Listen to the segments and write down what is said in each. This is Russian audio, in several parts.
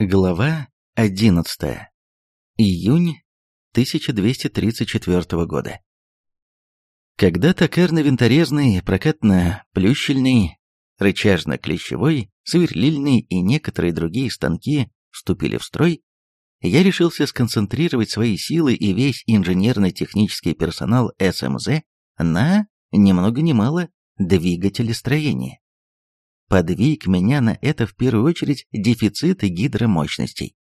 Глава 11. Июнь 1234 года. Когда токарно-винторезный, прокатно-плющельный, рычажно-клещевой, сверлильный и некоторые другие станки вступили в строй, я решился сконцентрировать свои силы и весь инженерно-технический персонал СМЗ на, ни много ни мало, двигателестроение. Подвиг меня на это в первую очередь дефициты гидромощностей.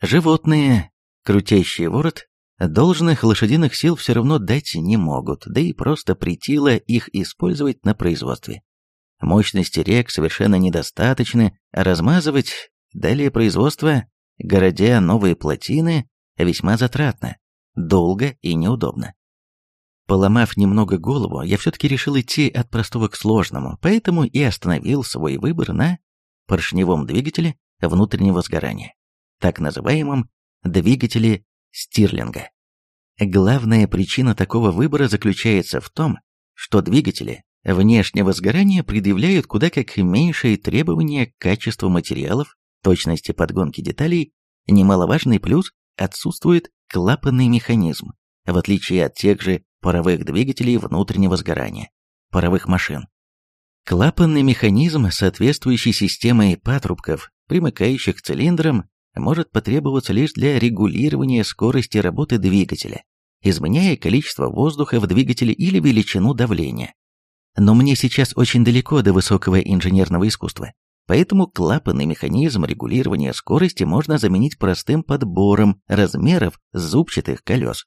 Животные, крутящие ворот, должных лошадиных сил все равно дать не могут, да и просто притило их использовать на производстве. Мощности рек совершенно недостаточны, а размазывать далее производство, городя новые плотины, весьма затратно, долго и неудобно. Поломав немного голову, я все-таки решил идти от простого к сложному, поэтому и остановил свой выбор на поршневом двигателе внутреннего сгорания, так называемом двигателе Стирлинга. Главная причина такого выбора заключается в том, что двигатели внешнего сгорания предъявляют куда как меньшие требования к качеству материалов, точности подгонки деталей, немаловажный плюс – отсутствует клапанный механизм, в отличие от тех же паровых двигателей внутреннего сгорания, паровых машин. Клапанный механизм, соответствующий системой патрубков, примыкающих к цилиндрам, может потребоваться лишь для регулирования скорости работы двигателя, изменяя количество воздуха в двигателе или величину давления. Но мне сейчас очень далеко до высокого инженерного искусства, поэтому клапанный механизм регулирования скорости можно заменить простым подбором размеров зубчатых колес.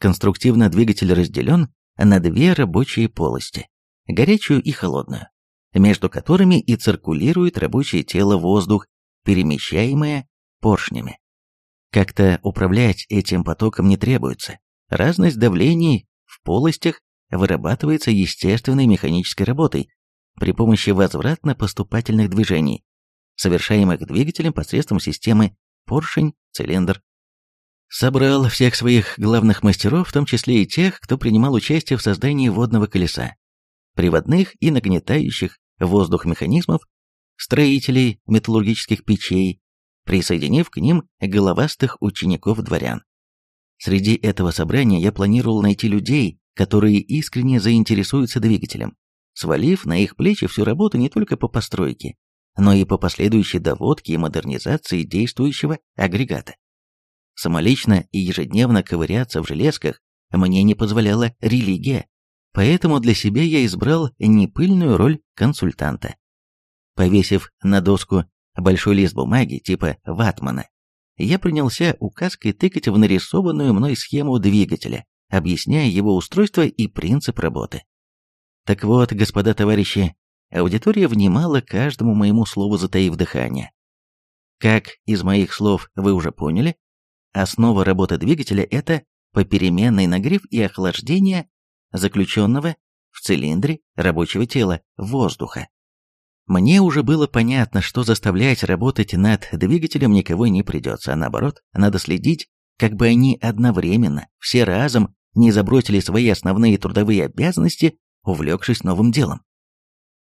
Конструктивно двигатель разделен на две рабочие полости, горячую и холодную, между которыми и циркулирует рабочее тело воздух, перемещаемое поршнями. Как-то управлять этим потоком не требуется. Разность давлений в полостях вырабатывается естественной механической работой при помощи возвратно-поступательных движений, совершаемых двигателем посредством системы поршень-цилиндр собрал всех своих главных мастеров, в том числе и тех, кто принимал участие в создании водного колеса, приводных и нагнетающих воздух механизмов, строителей металлургических печей, присоединив к ним головастых учеников-дворян. Среди этого собрания я планировал найти людей, которые искренне заинтересуются двигателем, свалив на их плечи всю работу не только по постройке, но и по последующей доводке и модернизации действующего агрегата. Самолично и ежедневно ковыряться в железках мне не позволяла религия, поэтому для себя я избрал непыльную роль консультанта. Повесив на доску большой лист бумаги типа ватмана, я принялся указкой тыкать в нарисованную мной схему двигателя, объясняя его устройство и принцип работы. Так вот, господа товарищи, аудитория внимала каждому моему слову, затаив дыхание. Как из моих слов вы уже поняли, Основа работы двигателя – это попеременный нагрев и охлаждение заключенного в цилиндре рабочего тела воздуха. Мне уже было понятно, что заставлять работать над двигателем никого не придется, а наоборот, надо следить, как бы они одновременно, все разом, не забросили свои основные трудовые обязанности, увлекшись новым делом.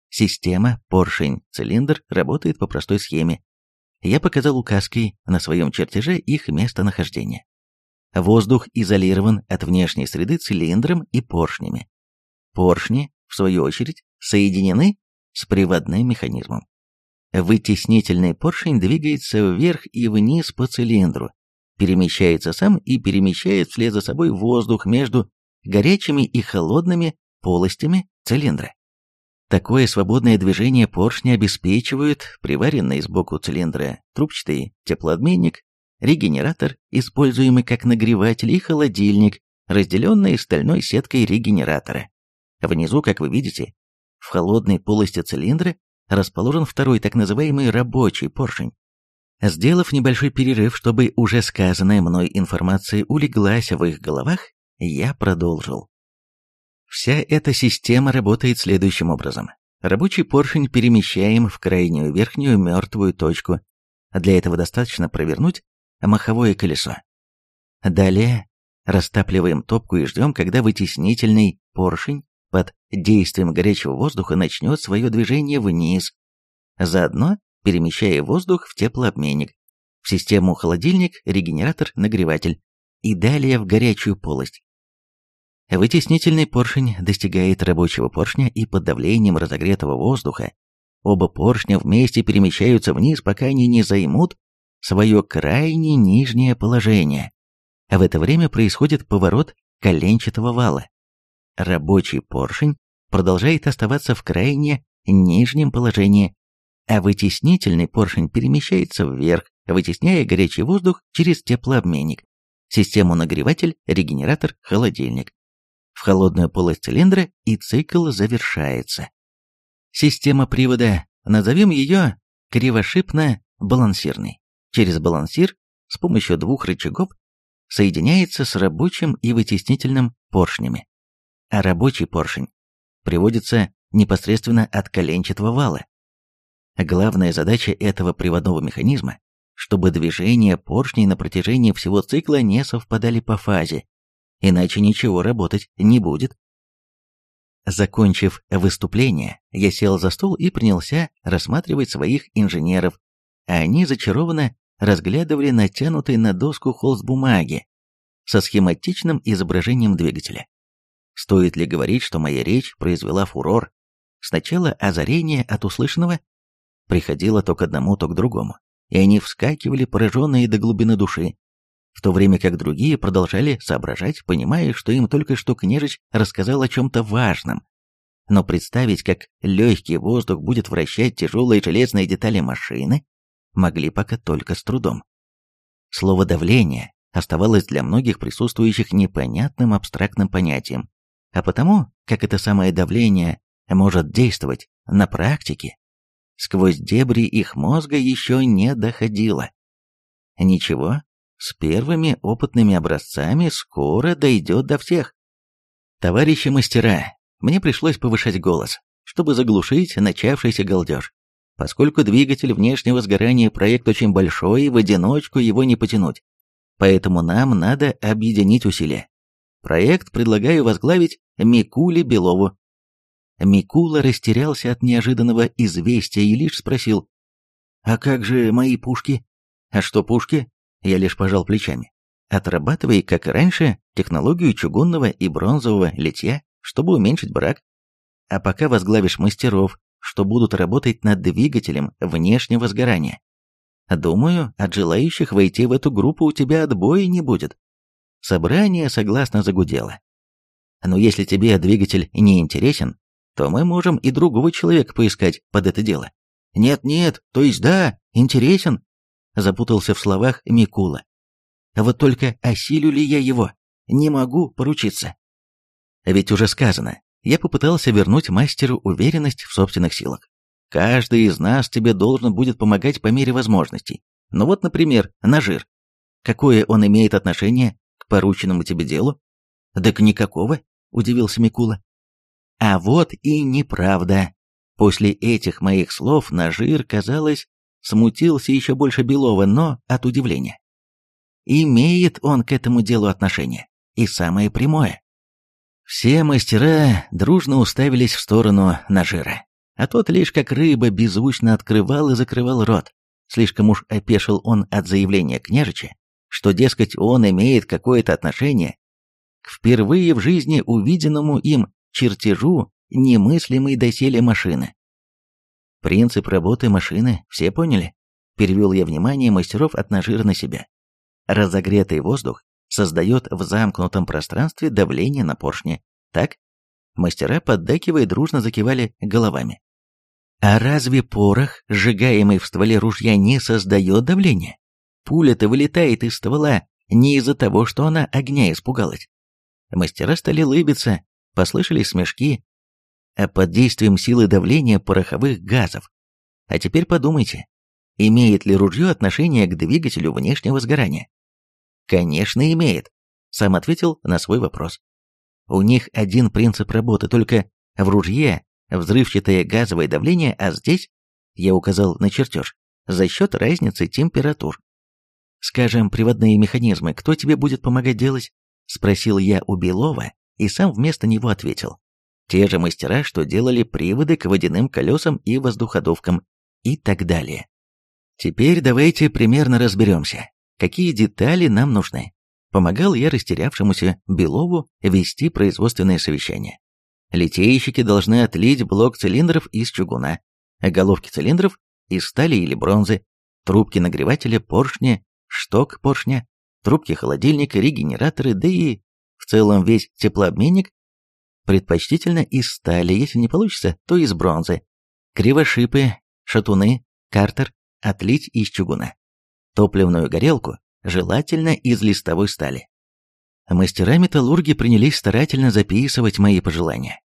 Система поршень-цилиндр работает по простой схеме я показал указкой на своем чертеже их местонахождение. Воздух изолирован от внешней среды цилиндром и поршнями. Поршни, в свою очередь, соединены с приводным механизмом. Вытеснительный поршень двигается вверх и вниз по цилиндру, перемещается сам и перемещает вслед за собой воздух между горячими и холодными полостями цилиндра. Такое свободное движение поршня обеспечивают приваренный сбоку цилиндра трубчатый теплообменник, регенератор, используемый как нагреватель, и холодильник, разделенный стальной сеткой регенератора. Внизу, как вы видите, в холодной полости цилиндра расположен второй так называемый рабочий поршень. Сделав небольшой перерыв, чтобы уже сказанная мной информация улеглась в их головах, я продолжил. Вся эта система работает следующим образом. Рабочий поршень перемещаем в крайнюю верхнюю мертвую точку. Для этого достаточно провернуть маховое колесо. Далее растапливаем топку и ждем, когда вытеснительный поршень под действием горячего воздуха начнет свое движение вниз, заодно перемещая воздух в теплообменник. в систему холодильник, регенератор, нагреватель и далее в горячую полость. Вытеснительный поршень достигает рабочего поршня и под давлением разогретого воздуха оба поршня вместе перемещаются вниз, пока они не займут свое крайне нижнее положение. А в это время происходит поворот коленчатого вала. Рабочий поршень продолжает оставаться в крайне нижнем положении, а вытеснительный поршень перемещается вверх, вытесняя горячий воздух через теплообменник, систему нагреватель, регенератор, холодильник. В холодную полость цилиндра и цикл завершается. Система привода, назовем ее кривошипно-балансирной. Через балансир с помощью двух рычагов соединяется с рабочим и вытеснительным поршнями. А рабочий поршень приводится непосредственно от коленчатого вала. Главная задача этого приводного механизма, чтобы движения поршней на протяжении всего цикла не совпадали по фазе, иначе ничего работать не будет. Закончив выступление, я сел за стол и принялся рассматривать своих инженеров, а они зачарованно разглядывали натянутый на доску холст бумаги со схематичным изображением двигателя. Стоит ли говорить, что моя речь произвела фурор? Сначала озарение от услышанного приходило то к одному, то к другому, и они вскакивали, пораженные до глубины души, в то время как другие продолжали соображать, понимая, что им только что княжич рассказал о чем-то важном. Но представить, как легкий воздух будет вращать тяжелые железные детали машины, могли пока только с трудом. Слово «давление» оставалось для многих присутствующих непонятным абстрактным понятием, а потому, как это самое давление может действовать на практике, сквозь дебри их мозга еще не доходило. Ничего, с первыми опытными образцами скоро дойдет до всех. Товарищи мастера, мне пришлось повышать голос, чтобы заглушить начавшийся галдеж. Поскольку двигатель внешнего сгорания проект очень большой, в одиночку его не потянуть. Поэтому нам надо объединить усилия. Проект предлагаю возглавить Микуле Белову. Микула растерялся от неожиданного известия и лишь спросил, «А как же мои пушки?» «А что пушки?» Я лишь пожал плечами. «Отрабатывай, как и раньше, технологию чугунного и бронзового литья, чтобы уменьшить брак. А пока возглавишь мастеров, что будут работать над двигателем внешнего сгорания. Думаю, от желающих войти в эту группу у тебя отбоя не будет. Собрание согласно загудело. Но если тебе двигатель не интересен, то мы можем и другого человека поискать под это дело. Нет-нет, то есть да, интересен, запутался в словах Микула. Вот только осилю ли я его? Не могу поручиться. Ведь уже сказано, я попытался вернуть мастеру уверенность в собственных силах. Каждый из нас тебе должен будет помогать по мере возможностей. Ну вот, например, Нажир. Какое он имеет отношение к порученному тебе делу? Так никакого, удивился Микула. А вот и неправда. После этих моих слов Нажир, казалось, смутился еще больше Белова, но от удивления. Имеет он к этому делу отношение, и самое прямое. Все мастера дружно уставились в сторону Нажира, а тот лишь как рыба беззвучно открывал и закрывал рот. Слишком уж опешил он от заявления княжича, что, дескать, он имеет какое-то отношение к впервые в жизни увиденному им чертежу немыслимой доселе машины. Принцип работы машины все поняли? Перевел я внимание мастеров от нажира на себя. Разогретый воздух создает в замкнутом пространстве давление на поршне. Так? Мастера, поддакивая, дружно закивали головами. А разве порох, сжигаемый в стволе ружья, не создает давления? Пуля-то вылетает из ствола не из-за того, что она огня испугалась. Мастера стали лыбиться, послышались смешки, а под действием силы давления пороховых газов. А теперь подумайте, имеет ли ружье отношение к двигателю внешнего сгорания? Конечно, имеет, сам ответил на свой вопрос. У них один принцип работы, только в ружье взрывчатое газовое давление, а здесь, я указал на чертеж, за счет разницы температур. Скажем, приводные механизмы, кто тебе будет помогать делать? Спросил я у Белова и сам вместо него ответил. Те же мастера, что делали приводы к водяным колесам и воздуходувкам и так далее. Теперь давайте примерно разберемся, какие детали нам нужны. Помогал я растерявшемуся Белову вести производственное совещание. Литейщики должны отлить блок цилиндров из чугуна, головки цилиндров из стали или бронзы, трубки нагревателя, поршня, шток поршня, трубки холодильника, регенераторы, да и в целом весь теплообменник, предпочтительно из стали, если не получится, то из бронзы, кривошипы, шатуны, картер, отлить из чугуна, топливную горелку, желательно из листовой стали. Мастера-металлурги принялись старательно записывать мои пожелания.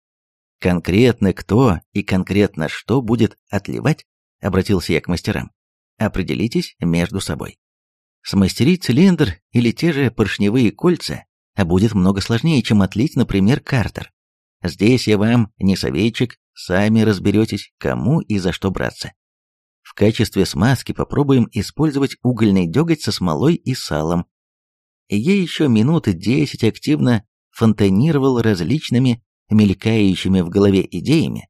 Конкретно кто и конкретно что будет отливать, обратился я к мастерам. Определитесь между собой. Смастерить цилиндр или те же поршневые кольца будет много сложнее, чем отлить, например, картер. Здесь я вам не советчик, сами разберетесь, кому и за что браться. В качестве смазки попробуем использовать угольный деготь со смолой и салом. Я еще минуты десять активно фонтанировал различными мелькающими в голове идеями,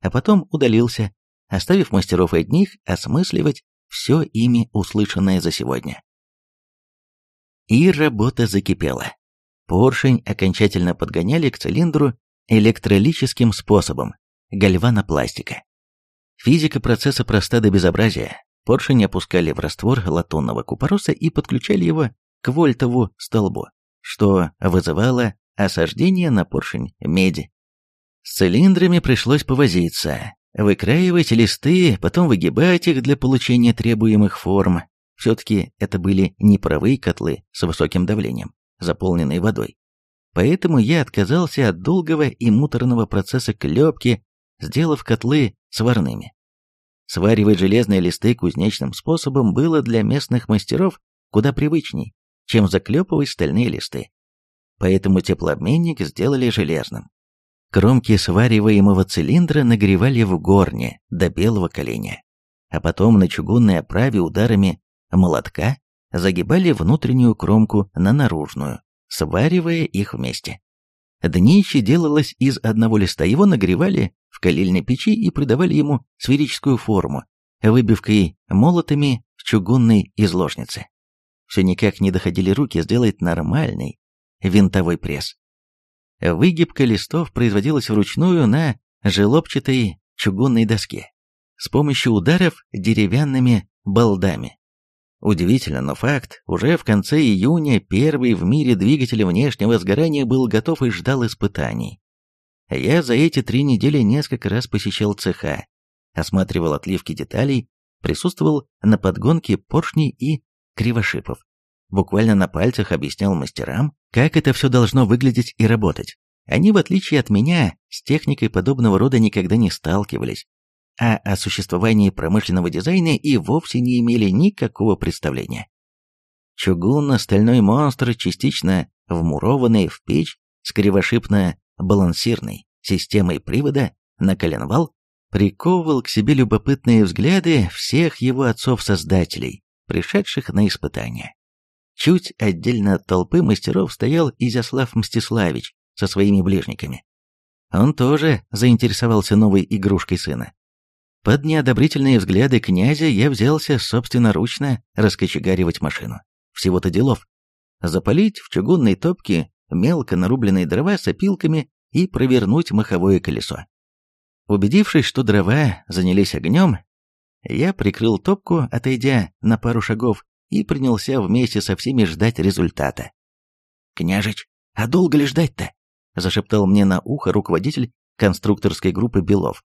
а потом удалился, оставив мастеров одних осмысливать все ими услышанное за сегодня. И работа закипела. Поршень окончательно подгоняли к цилиндру электролическим способом – гальванопластика. Физика процесса проста до безобразия. Поршень опускали в раствор латунного купороса и подключали его к вольтову столбу, что вызывало осаждение на поршень меди. С цилиндрами пришлось повозиться, выкраивать листы, потом выгибать их для получения требуемых форм. Все-таки это были не паровые котлы с высоким давлением, заполненные водой. Поэтому я отказался от долгого и муторного процесса клепки, сделав котлы сварными. Сваривать железные листы кузнечным способом было для местных мастеров куда привычней, чем заклепывать стальные листы. Поэтому теплообменник сделали железным. Кромки свариваемого цилиндра нагревали в горне до белого коленя, а потом на чугунной оправе ударами молотка загибали внутреннюю кромку на наружную, сваривая их вместе. Днище делалось из одного листа, его нагревали в калильной печи и придавали ему сферическую форму, выбивкой молотами в чугунной изложнице. Все никак не доходили руки сделать нормальный винтовой пресс. Выгибка листов производилась вручную на желобчатой чугунной доске с помощью ударов деревянными балдами. Удивительно, но факт, уже в конце июня первый в мире двигатель внешнего сгорания был готов и ждал испытаний. Я за эти три недели несколько раз посещал цеха, осматривал отливки деталей, присутствовал на подгонке поршней и кривошипов. Буквально на пальцах объяснял мастерам, как это все должно выглядеть и работать. Они, в отличие от меня, с техникой подобного рода никогда не сталкивались, а о существовании промышленного дизайна и вовсе не имели никакого представления. Чугунно-стальной монстр, частично вмурованный в печь с кривошипно-балансирной системой привода на коленвал, приковывал к себе любопытные взгляды всех его отцов-создателей, пришедших на испытания. Чуть отдельно от толпы мастеров стоял Изяслав Мстиславич со своими ближниками. Он тоже заинтересовался новой игрушкой сына. Под неодобрительные взгляды князя я взялся собственноручно раскочегаривать машину. Всего-то делов. Запалить в чугунной топке мелко нарубленные дрова с опилками и провернуть маховое колесо. Убедившись, что дрова занялись огнем, я прикрыл топку, отойдя на пару шагов, и принялся вместе со всеми ждать результата. «Княжич, а долго ли ждать-то?» – зашептал мне на ухо руководитель конструкторской группы Белов.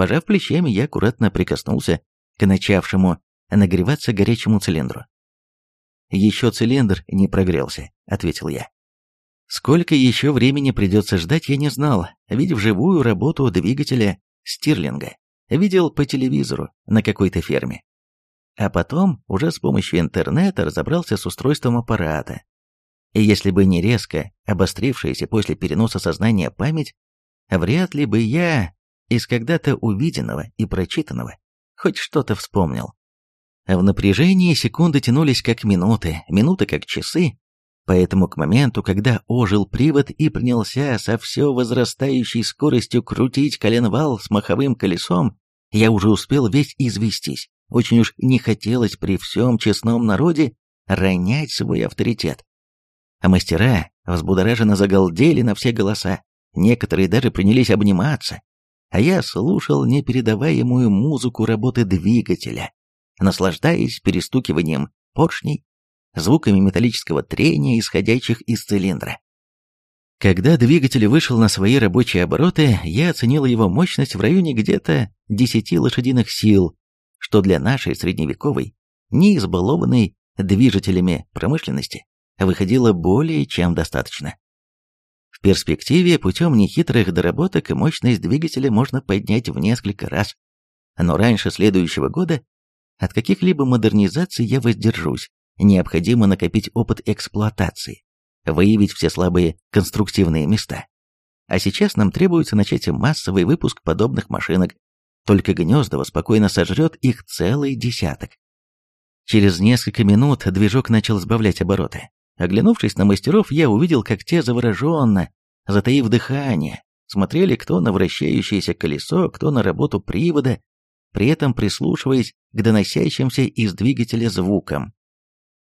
Пожав плечами, я аккуратно прикоснулся к начавшему нагреваться горячему цилиндру. «Еще цилиндр не прогрелся», — ответил я. Сколько еще времени придется ждать, я не знал, видев живую работу двигателя Стирлинга. Видел по телевизору на какой-то ферме. А потом уже с помощью интернета разобрался с устройством аппарата. И если бы не резко обострившаяся после переноса сознания память, вряд ли бы я из когда-то увиденного и прочитанного. Хоть что-то вспомнил. В напряжении секунды тянулись как минуты, минуты как часы, поэтому к моменту, когда ожил привод и принялся со все возрастающей скоростью крутить коленвал с маховым колесом, я уже успел весь известись, Очень уж не хотелось при всем честном народе ронять свой авторитет. А мастера взбудораженно загалдели на все голоса, некоторые даже принялись обниматься, а я слушал непередаваемую музыку работы двигателя, наслаждаясь перестукиванием поршней, звуками металлического трения, исходящих из цилиндра. Когда двигатель вышел на свои рабочие обороты, я оценил его мощность в районе где-то 10 лошадиных сил, что для нашей средневековой, не избалованной движителями промышленности, выходило более чем достаточно. Перспективе путем нехитрых доработок мощность двигателя можно поднять в несколько раз. Но раньше следующего года от каких-либо модернизаций я воздержусь. Необходимо накопить опыт эксплуатации, выявить все слабые конструктивные места. А сейчас нам требуется начать массовый выпуск подобных машинок, только Гнездово спокойно сожрет их целый десяток. Через несколько минут движок начал сбавлять обороты. Оглянувшись на мастеров, я увидел, как те завороженно, затаив дыхание, смотрели кто на вращающееся колесо, кто на работу привода, при этом прислушиваясь к доносящимся из двигателя звукам.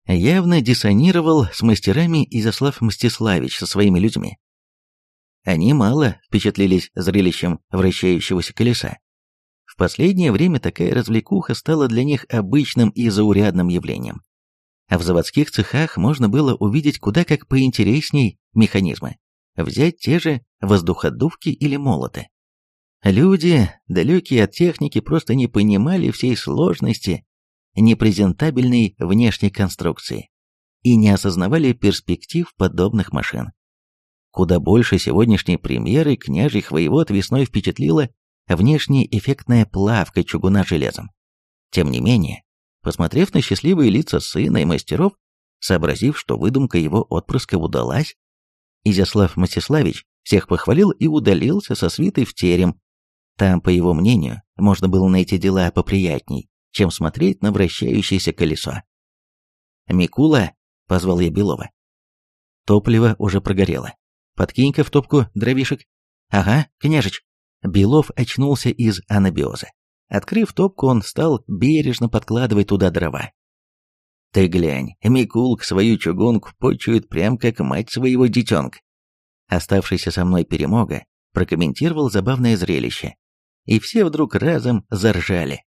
Явно диссонировал с мастерами Изяслав Мстиславич со своими людьми. Они мало впечатлились зрелищем вращающегося колеса последнее время такая развлекуха стала для них обычным и заурядным явлением. А в заводских цехах можно было увидеть куда как поинтересней механизмы. Взять те же воздуходувки или молоты. Люди, далекие от техники, просто не понимали всей сложности непрезентабельной внешней конструкции и не осознавали перспектив подобных машин. Куда больше сегодняшней премьеры княжих воевод весной впечатлила внешне эффектная плавка чугуна железом. Тем не менее, посмотрев на счастливые лица сына и мастеров, сообразив, что выдумка его отпрыска удалась, Изяслав Мстиславич всех похвалил и удалился со свитой в терем. Там, по его мнению, можно было найти дела поприятней, чем смотреть на вращающееся колесо. «Микула», — позвал я Белова. Топливо уже прогорело. Подкинь-ка в топку дровишек. Ага, княжич. Белов очнулся из анабиоза. Открыв топку, он стал бережно подкладывать туда дрова. «Ты глянь, Микулк свою чугунку почует прям как мать своего детенка». Оставшийся со мной перемога прокомментировал забавное зрелище. И все вдруг разом заржали.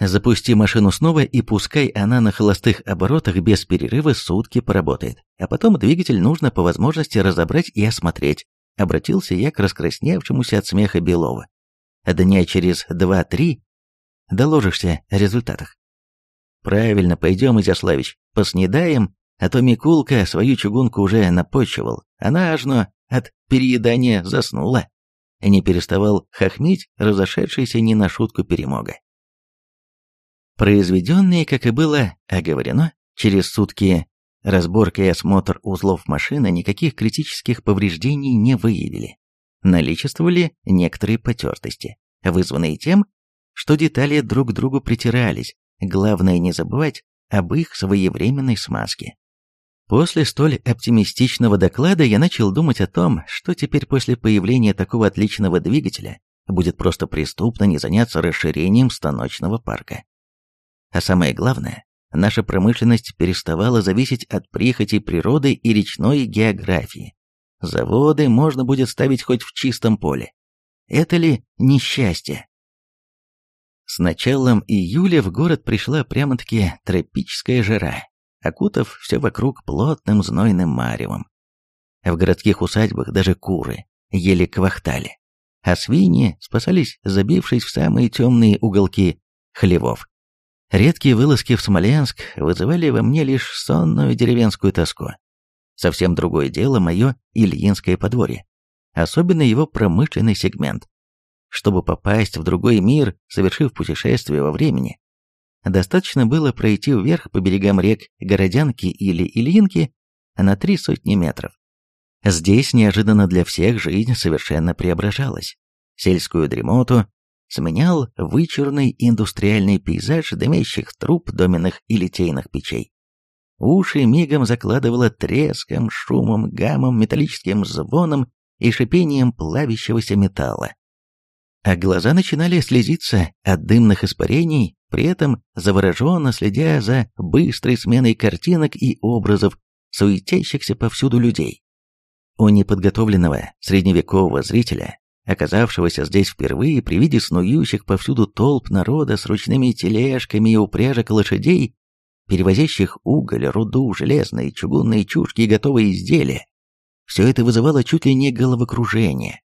Запусти машину снова и пускай она на холостых оборотах без перерыва сутки поработает. А потом двигатель нужно по возможности разобрать и осмотреть. Обратился я к раскрасневшемуся от смеха Белова. Дня через два-три доложишься о результатах. Правильно, пойдем, Изяславич, поснедаем, а то Микулка свою чугунку уже напочивал. Она ажно от переедания заснула. Не переставал хохмить разошедшийся не на шутку перемога. Произведенные, как и было оговорено, через сутки Разборка и осмотр узлов машины никаких критических повреждений не выявили. Наличествовали некоторые потертости, вызванные тем, что детали друг к другу притирались, главное не забывать об их своевременной смазке. После столь оптимистичного доклада я начал думать о том, что теперь после появления такого отличного двигателя будет просто преступно не заняться расширением станочного парка. А самое главное, наша промышленность переставала зависеть от прихоти природы и речной географии. Заводы можно будет ставить хоть в чистом поле. Это ли несчастье? С началом июля в город пришла прямо-таки тропическая жара, окутав все вокруг плотным знойным маревом. В городских усадьбах даже куры еле квахтали, а свиньи спасались, забившись в самые темные уголки хлевов. Редкие вылазки в Смоленск вызывали во мне лишь сонную деревенскую тоску. Совсем другое дело мое Ильинское подворье, особенно его промышленный сегмент. Чтобы попасть в другой мир, совершив путешествие во времени, достаточно было пройти вверх по берегам рек Городянки или Ильинки на три сотни метров. Здесь неожиданно для всех жизнь совершенно преображалась. Сельскую дремоту, сменял вычурный индустриальный пейзаж дымящих труб доменных и литейных печей. Уши мигом закладывало треском, шумом, гамом, металлическим звоном и шипением плавящегося металла. А глаза начинали слезиться от дымных испарений при этом завороженно следя за быстрой сменой картинок и образов суетящихся повсюду людей. У неподготовленного средневекового зрителя, оказавшегося здесь впервые при виде снующих повсюду толп народа с ручными тележками и упряжек лошадей, перевозящих уголь, руду, железные, чугунные чушки и готовые изделия, все это вызывало чуть ли не головокружение.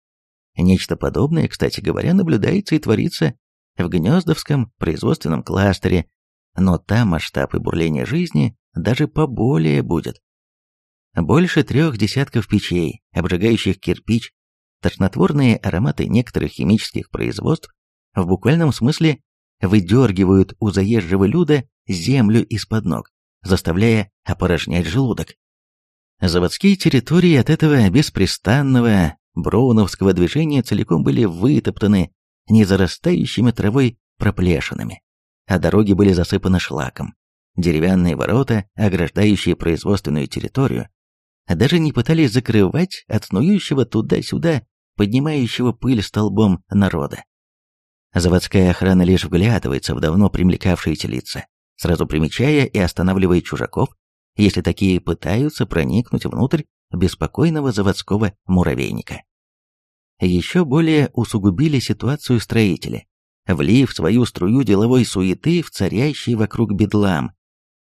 Нечто подобное, кстати говоря, наблюдается и творится в Гнездовском производственном кластере, но там масштаб и бурление жизни даже поболее будет. Больше трех десятков печей, обжигающих кирпич, тошнотворные ароматы некоторых химических производств в буквальном смысле выдергивают у заезжего люда землю из-под ног, заставляя опорожнять желудок. Заводские территории от этого беспрестанного броуновского движения целиком были вытоптаны незарастающими травой проплешинами, а дороги были засыпаны шлаком. Деревянные ворота, ограждающие производственную территорию, даже не пытались закрывать от снующего туда-сюда, поднимающего пыль столбом народа. Заводская охрана лишь вглядывается в давно примлекавшиеся лица, сразу примечая и останавливая чужаков, если такие пытаются проникнуть внутрь беспокойного заводского муравейника. Еще более усугубили ситуацию строители, влив свою струю деловой суеты в царящий вокруг бедлам.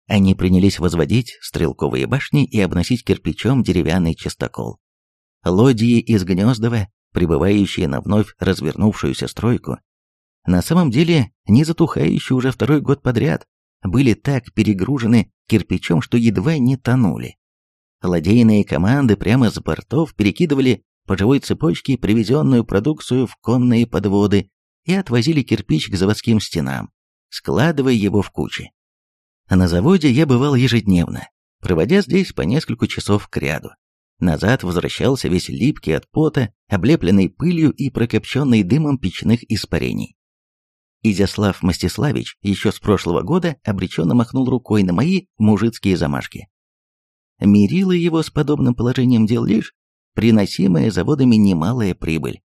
Они принялись возводить стрелковые башни и обносить кирпичом деревянный частокол. Лодии из Гнездова, прибывающие на вновь развернувшуюся стройку, на самом деле не затухающие уже второй год подряд, были так перегружены кирпичом, что едва не тонули. Ладейные команды прямо с бортов перекидывали по живой цепочке привезенную продукцию в конные подводы и отвозили кирпич к заводским стенам, складывая его в кучи. На заводе я бывал ежедневно, проводя здесь по несколько часов к ряду. Назад возвращался весь липкий от пота, облепленный пылью и прокопченный дымом печных испарений. Изяслав Мстиславич еще с прошлого года обреченно махнул рукой на мои мужицкие замашки. Мирила его с подобным положением дел лишь приносимая заводами немалая прибыль.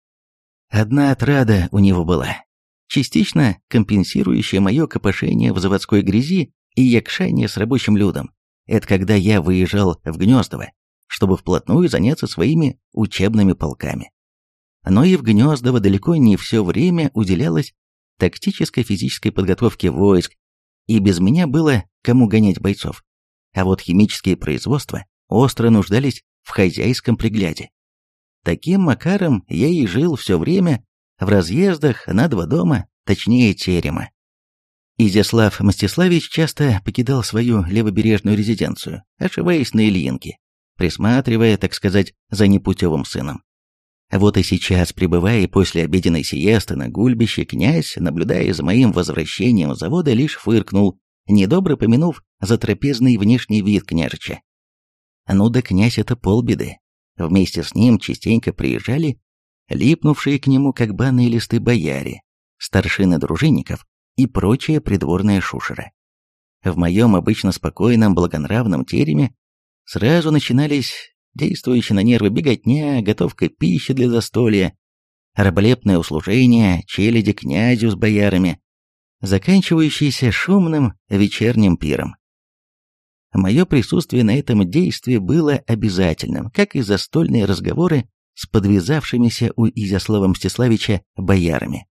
Одна отрада у него была, частично компенсирующая мое копошение в заводской грязи и якшание с рабочим людом. Это когда я выезжал в Гнездово, чтобы вплотную заняться своими учебными полками. Но и в Гнездово далеко не все время уделялось тактической физической подготовке войск, и без меня было кому гонять бойцов. А вот химические производства остро нуждались в хозяйском пригляде. Таким макаром я и жил все время в разъездах на два дома, точнее терема. Изяслав Мстиславич часто покидал свою левобережную резиденцию, ошиваясь на Ильинке, присматривая, так сказать, за непутевым сыном. Вот и сейчас, пребывая после обеденной сиесты на гульбище, князь, наблюдая за моим возвращением с завода, лишь фыркнул, недобро помянув за трапезный внешний вид княжича. Ну да князь это полбеды. Вместе с ним частенько приезжали липнувшие к нему как банные листы бояре, старшины дружинников и прочая придворная шушера. В моем обычно спокойном, благонравном тереме сразу начинались действующие на нервы беготня, готовка пищи для застолья, раболепное услужение челяди князю с боярами, заканчивающийся шумным вечерним пиром. Мое присутствие на этом действии было обязательным, как и застольные разговоры с подвязавшимися у Изяслава Мстиславича боярами.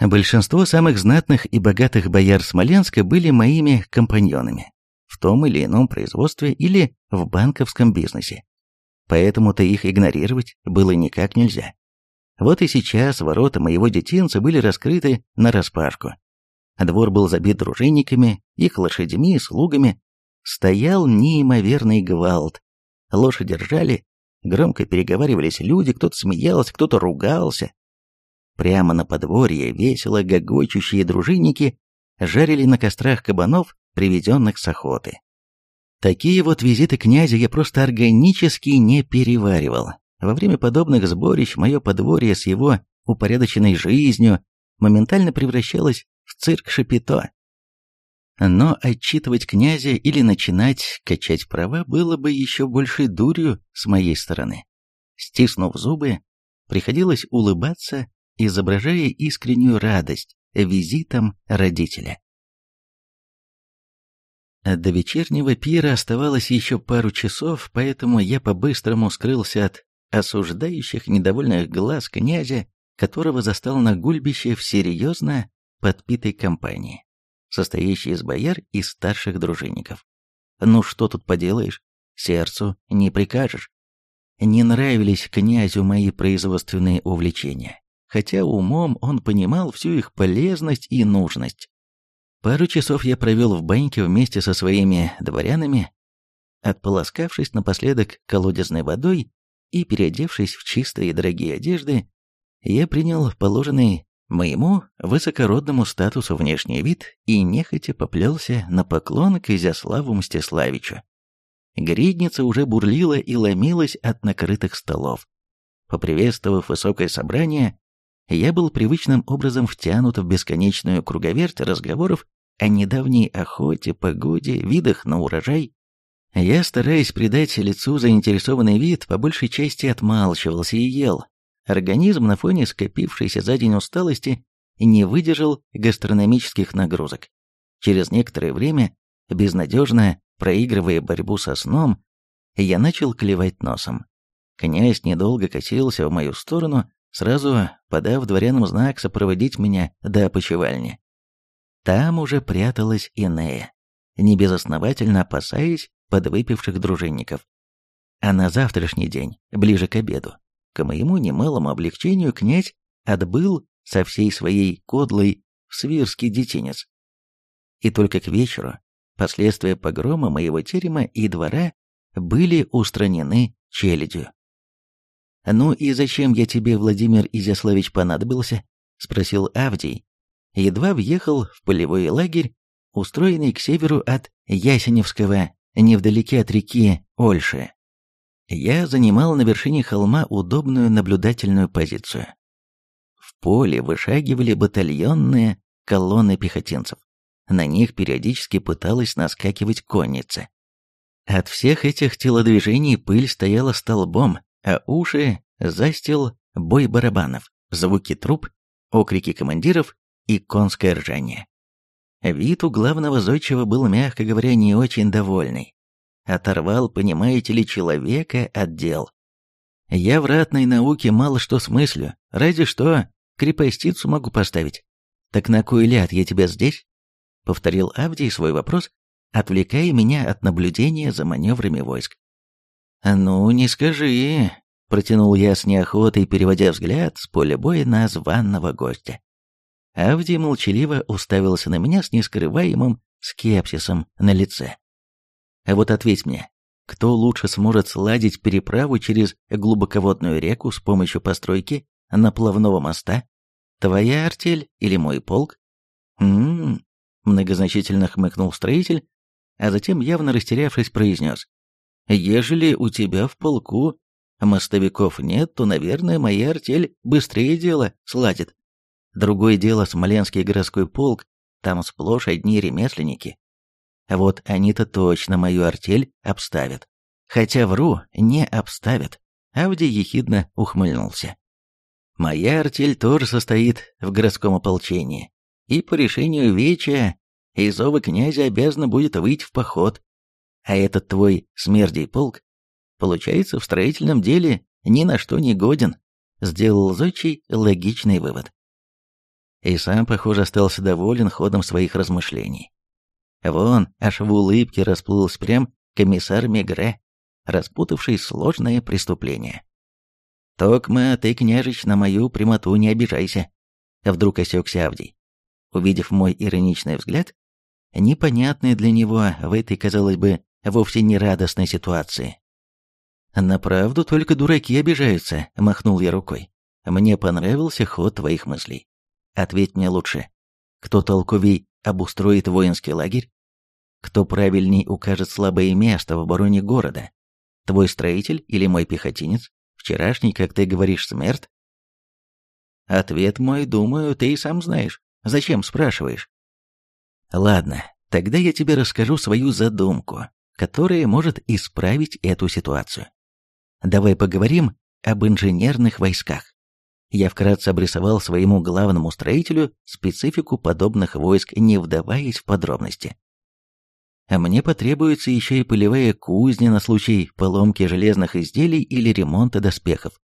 Большинство самых знатных и богатых бояр Смоленска были моими компаньонами в том или ином производстве или в банковском бизнесе. Поэтому-то их игнорировать было никак нельзя. Вот и сейчас ворота моего детинца были раскрыты нараспашку. Двор был забит дружинниками, их лошадьми и слугами, стоял неимоверный гвалт. Лошади ржали, громко переговаривались люди, кто-то смеялся, кто-то ругался. Прямо на подворье весело гогочущие дружинники жарили на кострах кабанов, приведенных с охоты. Такие вот визиты князя я просто органически не переваривал. Во время подобных сборищ мое подворье с его упорядоченной жизнью моментально превращалось в цирк Шапито. Но отчитывать князя или начинать качать права было бы еще большей дурью с моей стороны. Стиснув зубы, приходилось улыбаться, изображая искреннюю радость визитом родителя. До вечернего пира оставалось еще пару часов, поэтому я по-быстрому скрылся от осуждающих недовольных глаз князя, которого застал на гульбище в серьезно подпитой компании, состоящей из бояр и старших дружинников. Ну что тут поделаешь, сердцу не прикажешь. Не нравились князю мои производственные увлечения, хотя умом он понимал всю их полезность и нужность. Пару часов я провел в баньке вместе со своими дворянами, отполоскавшись напоследок колодезной водой и переодевшись в чистые дорогие одежды, я принял положенный моему высокородному статусу внешний вид и нехотя поплелся на поклон к Изяславу Мстиславичу. Гридница уже бурлила и ломилась от накрытых столов. Поприветствовав высокое собрание, я был привычным образом втянут в бесконечную круговерть разговоров о недавней охоте, погоде, видах на урожай. Я, стараясь придать лицу заинтересованный вид, по большей части отмалчивался и ел. Организм на фоне скопившейся за день усталости не выдержал гастрономических нагрузок. Через некоторое время, безнадежно проигрывая борьбу со сном, я начал клевать носом. Князь недолго косился в мою сторону, сразу подав дворянам знак сопроводить меня до опочивальни. Там уже пряталась Инея, небезосновательно опасаясь подвыпивших дружинников. А на завтрашний день, ближе к обеду, к моему немалому облегчению князь отбыл со всей своей кодлой в свирский детинец. И только к вечеру последствия погрома моего терема и двора были устранены челядью. «Ну и зачем я тебе, Владимир Изяславич, понадобился?» — спросил Авдий. Едва въехал в полевой лагерь, устроенный к северу от Ясеневского, невдалеке от реки Ольши. Я занимал на вершине холма удобную наблюдательную позицию. В поле вышагивали батальонные колонны пехотинцев. На них периодически пыталась наскакивать конница. От всех этих телодвижений пыль стояла столбом, а уши застил бой барабанов, звуки труб, окрики командиров и конское ржание. Вид у главного зодчего был, мягко говоря, не очень довольный. Оторвал, понимаете ли, человека от дел. Я в ратной науке мало что смыслю, разве что крепостицу могу поставить. Так на кой ляд я тебя здесь? Повторил Авдий свой вопрос, отвлекая меня от наблюдения за маневрами войск. «Ну, не скажи», — протянул я с неохотой, переводя взгляд с поля боя на званного гостя. Авдий молчаливо уставился на меня с нескрываемым скепсисом на лице. «А вот ответь мне, кто лучше сможет сладить переправу через глубоководную реку с помощью постройки наплавного моста? Твоя артель или мой полк?» «М-м-м», многозначительно хмыкнул строитель, а затем, явно растерявшись, произнес. Ежели у тебя в полку мостовиков нет, то, наверное, моя артель быстрее дело сладит. Другое дело Смоленский городской полк, там сплошь одни ремесленники. Вот они-то точно мою артель обставят. Хотя вру, не обставят. Авдий ехидно ухмыльнулся. Моя артель тоже состоит в городском ополчении, и по решению Веча Изова князя обязана будет выйти в поход, а этот твой смердей полк, получается, в строительном деле ни на что не годен, сделал Зодчий логичный вывод. И сам, похоже, остался доволен ходом своих размышлений. Вон, аж в улыбке расплылся прям комиссар Мегре, распутавший сложное преступление. «Токма, ты, княжич, на мою прямоту не обижайся», — вдруг осекся Авдий. Увидев мой ироничный взгляд, непонятный для него в этой, казалось бы, вовсе не радостной ситуации. «На правду только дураки обижаются», — махнул я рукой. «Мне понравился ход твоих мыслей. Ответь мне лучше. Кто толковей обустроит воинский лагерь? Кто правильней укажет слабое место в обороне города? Твой строитель или мой пехотинец? Вчерашний, как ты говоришь, смерть?» Ответ мой, думаю, ты и сам знаешь. Зачем спрашиваешь? Ладно, тогда я тебе расскажу свою задумку которое может исправить эту ситуацию. Давай поговорим об инженерных войсках. Я вкратце обрисовал своему главному строителю специфику подобных войск, не вдаваясь в подробности. а мне потребуется еще и полевая кузня на случай поломки железных изделий или ремонта доспехов.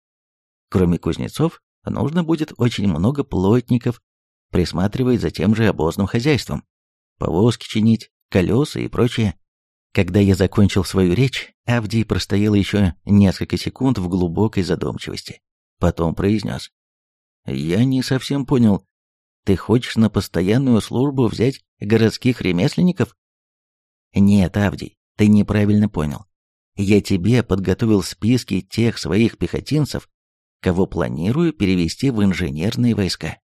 Кроме кузнецов, нужно будет очень много плотников, присматривать за тем же обозным хозяйством, повозки чинить, колеса и прочее. Когда я закончил свою речь, Авдий простоял еще несколько секунд в глубокой задумчивости. Потом произнес. «Я не совсем понял. Ты хочешь на постоянную службу взять городских ремесленников?» «Нет, Авдий, ты неправильно понял. Я тебе подготовил списки тех своих пехотинцев, кого планирую перевести в инженерные войска.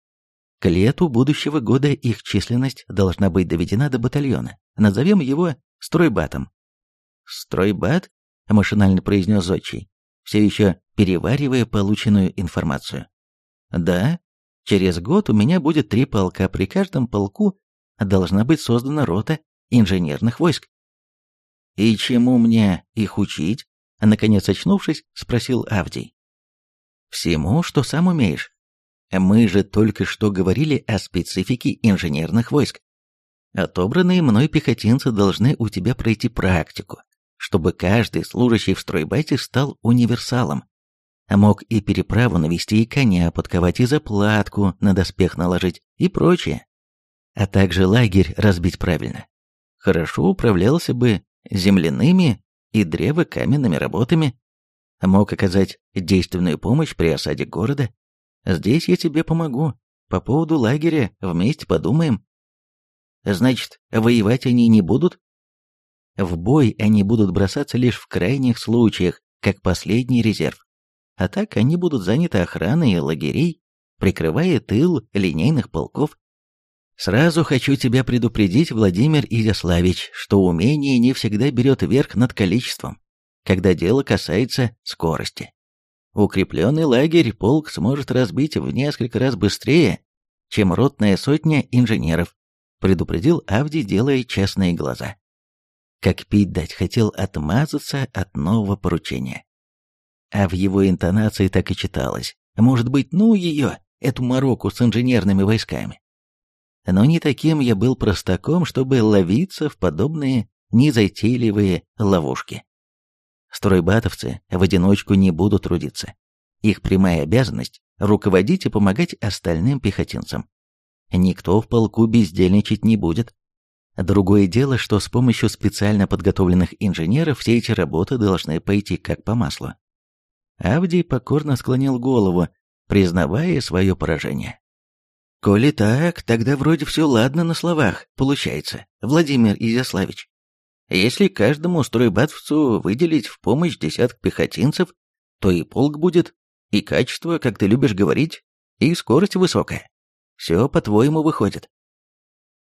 К лету будущего года их численность должна быть доведена до батальона. Назовем его стройбатом. «Стройбат?» – машинально произнес Зодчий, все еще переваривая полученную информацию. «Да, через год у меня будет три полка, при каждом полку должна быть создана рота инженерных войск». «И чему мне их учить?» – наконец очнувшись, спросил Авдий. «Всему, что сам умеешь. Мы же только что говорили о специфике инженерных войск. Отобранные мной пехотинцы должны у тебя пройти практику, чтобы каждый служащий в стройбате стал универсалом. А мог и переправу навести, и коня подковать, и заплатку на доспех наложить, и прочее. А также лагерь разбить правильно. Хорошо управлялся бы земляными и древокаменными работами. Мог оказать действенную помощь при осаде города, Здесь я тебе помогу. По поводу лагеря вместе подумаем. Значит, воевать они не будут? В бой они будут бросаться лишь в крайних случаях, как последний резерв. А так они будут заняты охраной лагерей, прикрывая тыл линейных полков. Сразу хочу тебя предупредить, Владимир Изяславич, что умение не всегда берет верх над количеством, когда дело касается скорости. Укрепленный лагерь полк сможет разбить в несколько раз быстрее, чем ротная сотня инженеров, предупредил Авди, делая честные глаза. Как пить дать хотел отмазаться от нового поручения. А в его интонации так и читалось. Может быть, ну ее, эту мороку с инженерными войсками. Но не таким я был простаком, чтобы ловиться в подобные незатейливые ловушки. Стройбатовцы в одиночку не будут трудиться. Их прямая обязанность – руководить и помогать остальным пехотинцам. Никто в полку бездельничать не будет. Другое дело, что с помощью специально подготовленных инженеров все эти работы должны пойти как по маслу. Авдий покорно склонил голову, признавая свое поражение. «Коли так, тогда вроде все ладно на словах, получается, Владимир Изяславич. Если каждому стройбатовцу выделить в помощь десяток пехотинцев, то и полк будет, и качество, как ты любишь говорить, и скорость высокая. Все по-твоему выходит.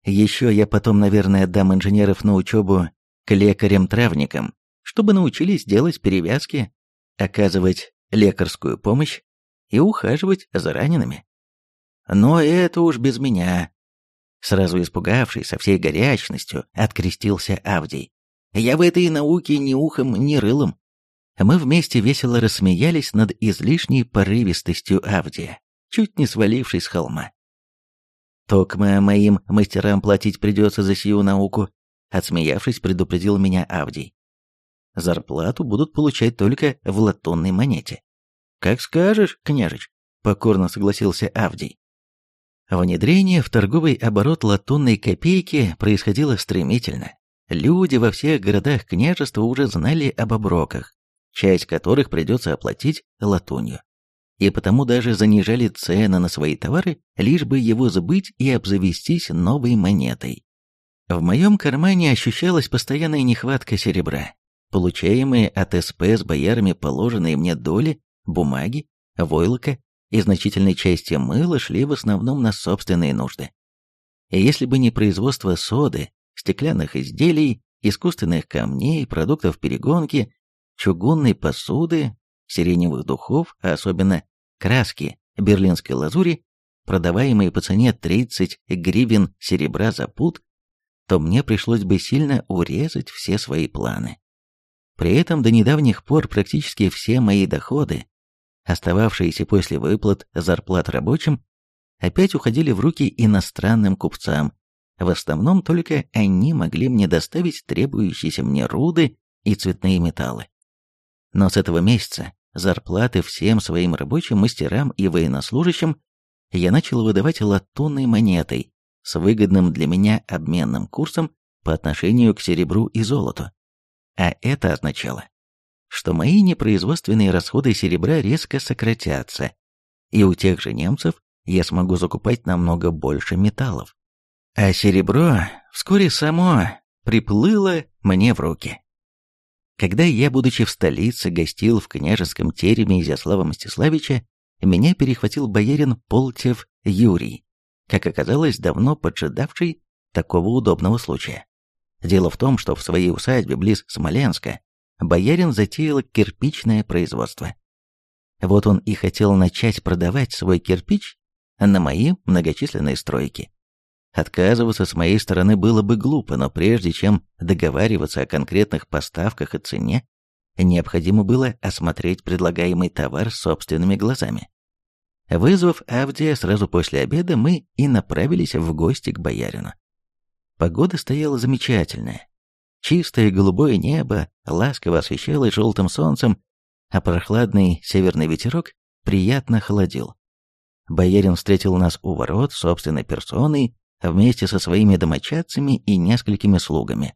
Еще я потом, наверное, отдам инженеров на учебу к лекарям-травникам, чтобы научились делать перевязки, оказывать лекарскую помощь и ухаживать за ранеными. Но это уж без меня. Сразу испугавшись, со всей горячностью, открестился Авдий. Я в этой науке ни ухом, ни рылом. Мы вместе весело рассмеялись над излишней порывистостью Авдия, чуть не свалившись с холма. «Токма моим мастерам платить придется за сию науку», отсмеявшись, предупредил меня Авдий. «Зарплату будут получать только в латунной монете». «Как скажешь, княжич», — покорно согласился Авдий. Внедрение в торговый оборот латунной копейки происходило стремительно. Люди во всех городах княжества уже знали об оброках, часть которых придется оплатить латунью. И потому даже занижали цены на свои товары, лишь бы его сбыть и обзавестись новой монетой. В моем кармане ощущалась постоянная нехватка серебра. Получаемые от СП с боярами положенные мне доли, бумаги, войлока и значительной части мыла шли в основном на собственные нужды. И если бы не производство соды, стеклянных изделий, искусственных камней, продуктов перегонки, чугунной посуды, сиреневых духов, а особенно краски берлинской лазури, продаваемые по цене 30 гривен серебра за пуд, то мне пришлось бы сильно урезать все свои планы. При этом до недавних пор практически все мои доходы, остававшиеся после выплат зарплат рабочим, опять уходили в руки иностранным купцам, В основном только они могли мне доставить требующиеся мне руды и цветные металлы. Но с этого месяца зарплаты всем своим рабочим мастерам и военнослужащим я начал выдавать латунной монетой с выгодным для меня обменным курсом по отношению к серебру и золоту. А это означало, что мои непроизводственные расходы серебра резко сократятся, и у тех же немцев я смогу закупать намного больше металлов. А серебро вскоре само приплыло мне в руки. Когда я, будучи в столице, гостил в княжеском тереме Изяслава Мстиславича, меня перехватил боярин Полтев Юрий, как оказалось, давно поджидавший такого удобного случая. Дело в том, что в своей усадьбе близ Смоленска боярин затеял кирпичное производство. Вот он и хотел начать продавать свой кирпич на мои многочисленные стройки. Отказываться с моей стороны было бы глупо, но прежде чем договариваться о конкретных поставках и цене, необходимо было осмотреть предлагаемый товар собственными глазами. Вызвав Авдия сразу после обеда, мы и направились в гости к боярину. Погода стояла замечательная. Чистое голубое небо ласково освещалось желтым солнцем, а прохладный северный ветерок приятно холодил. Боярин встретил нас у ворот собственной персоной вместе со своими домочадцами и несколькими слугами.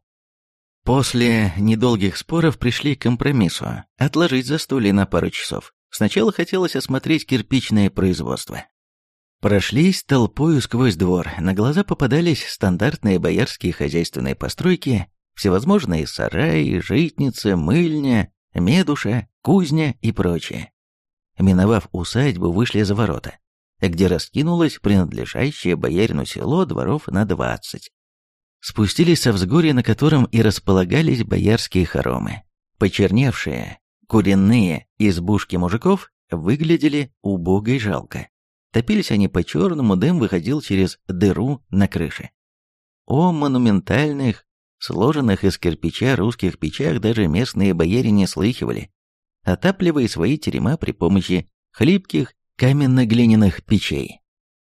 После недолгих споров пришли к компромиссу – отложить застолье на пару часов. Сначала хотелось осмотреть кирпичное производство. Прошлись толпою сквозь двор, на глаза попадались стандартные боярские хозяйственные постройки, всевозможные сараи, житницы, мыльня, медуша, кузня и прочее. Миновав усадьбу, вышли за ворота где раскинулось принадлежащее боярину село дворов на двадцать. Спустились со взгорья, на котором и располагались боярские хоромы. Почерневшие, куренные избушки мужиков выглядели убого и жалко. Топились они по-черному, дым выходил через дыру на крыше. О монументальных, сложенных из кирпича русских печах даже местные бояре не слыхивали, отапливая свои терема при помощи хлипких каменно-глиняных печей.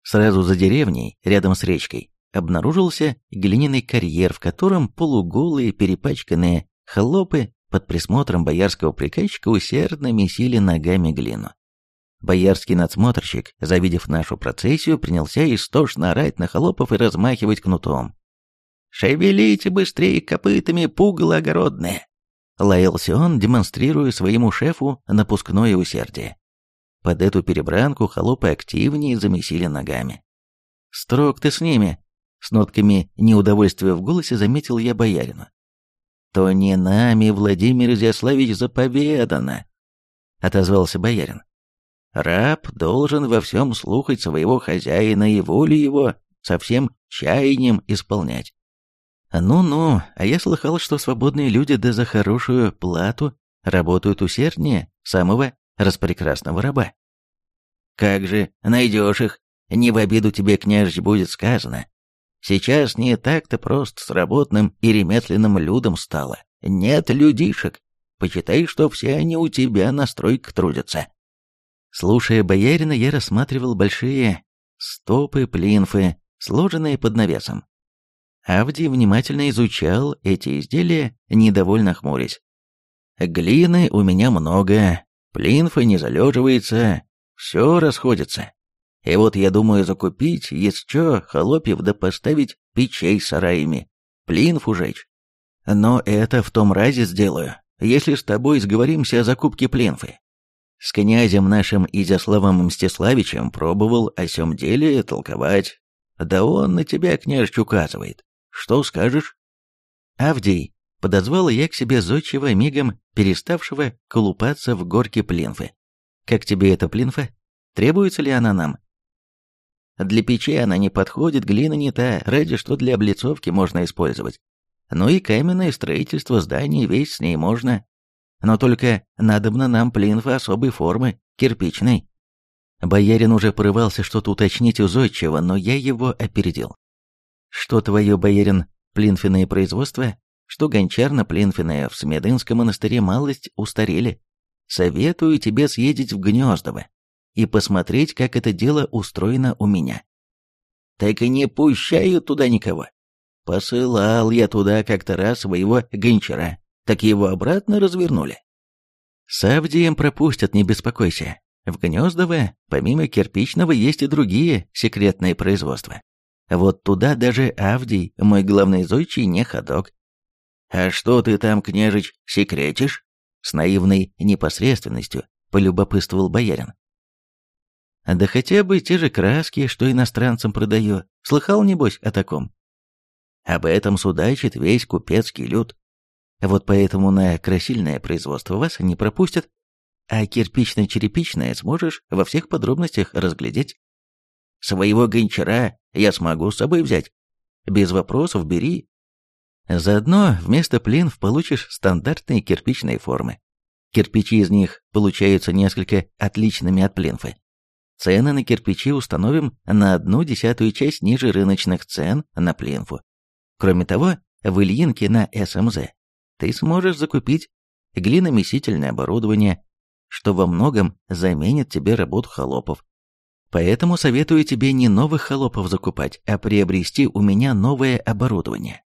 Сразу за деревней, рядом с речкой, обнаружился глиняный карьер, в котором полуголые перепачканные холопы под присмотром боярского приказчика усердно месили ногами глину. Боярский надсмотрщик, завидев нашу процессию, принялся истошно орать на холопов и размахивать кнутом. «Шевелите быстрее копытами, пугало огородное!» Лаялся он, демонстрируя своему шефу напускное усердие. Под эту перебранку холопы активнее замесили ногами. «Строг ты с ними!» С нотками неудовольствия в голосе заметил я боярину. «То не нами, Владимир Изяславич, заповедано!» Отозвался боярин. «Раб должен во всем слухать своего хозяина и волю его со всем чаянием исполнять. Ну-ну, а я слыхал, что свободные люди да за хорошую плату работают усерднее самого распрекрасного раба. Как же, найдешь их, не в обиду тебе, княжич, будет сказано. Сейчас не так-то просто с работным и ремесленным людом стало. Нет людишек. Почитай, что все они у тебя на стройках трудятся. Слушая боярина, я рассматривал большие стопы плинфы, сложенные под навесом. Авдий внимательно изучал эти изделия, недовольно хмурясь. «Глины у меня много, Плинфа не залеживается, все расходится. И вот я думаю закупить, еще холопьев да поставить печей сараями, плинфу жечь. Но это в том разе сделаю, если с тобой сговоримся о закупке плинфы. С князем нашим Изяславом Мстиславичем пробовал о сём деле толковать. Да он на тебя, княжич, указывает. Что скажешь? Авдий, подозвал я к себе зодчего мигом переставшего колупаться в горке плинфы. «Как тебе эта плинфа? Требуется ли она нам?» «Для печи она не подходит, глина не та, ради что для облицовки можно использовать. Ну и каменное строительство зданий весь с ней можно. Но только надобно нам плинфа особой формы, кирпичной». Боярин уже порывался что-то уточнить у зодчего, но я его опередил. «Что твое, боярин, плинфенное производство что гончарно-плинфенная в Смедынском монастыре малость устарели. Советую тебе съездить в Гнездово и посмотреть, как это дело устроено у меня. Так и не пущаю туда никого. Посылал я туда как-то раз своего гончара, так его обратно развернули. С Авдием пропустят, не беспокойся. В Гнездово, помимо кирпичного, есть и другие секретные производства. Вот туда даже Авдий, мой главный зодчий, не ходок. «А что ты там, княжич, секретишь?» С наивной непосредственностью полюбопытствовал боярин. «Да хотя бы те же краски, что иностранцам продаю. Слыхал, небось, о таком?» Об этом судачит весь купецкий люд. Вот поэтому на красильное производство вас не пропустят, а кирпично-черепичное сможешь во всех подробностях разглядеть. Своего гончара я смогу с собой взять. Без вопросов бери. Заодно вместо плинф получишь стандартные кирпичные формы. Кирпичи из них получаются несколько отличными от плинфы. Цены на кирпичи установим на одну десятую часть ниже рыночных цен на плинфу. Кроме того, в Ильинке на СМЗ ты сможешь закупить глиномесительное оборудование, что во многом заменит тебе работу холопов. Поэтому советую тебе не новых холопов закупать, а приобрести у меня новое оборудование.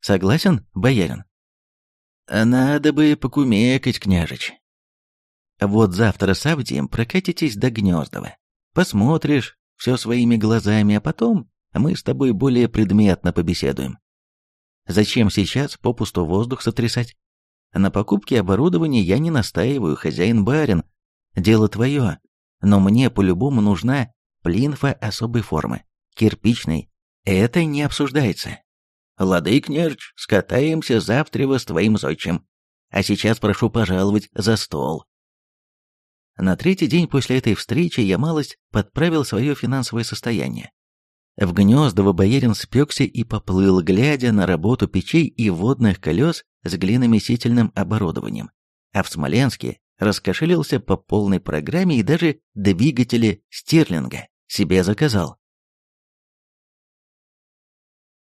Согласен, боярин? Надо бы покумекать, княжич. Вот завтра с Авдием прокатитесь до Гнездова. Посмотришь все своими глазами, а потом мы с тобой более предметно побеседуем. Зачем сейчас попусту воздух сотрясать? На покупке оборудования я не настаиваю, хозяин-барин. Дело твое. Но мне по-любому нужна плинфа особой формы, кирпичной. Это не обсуждается. Лады, княжич, скатаемся завтра с твоим зодчим. А сейчас прошу пожаловать за стол. На третий день после этой встречи я малость подправил свое финансовое состояние. В Гнездово боярин спекся и поплыл, глядя на работу печей и водных колес с глиномесительным оборудованием. А в Смоленске раскошелился по полной программе и даже двигатели Стерлинга себе заказал.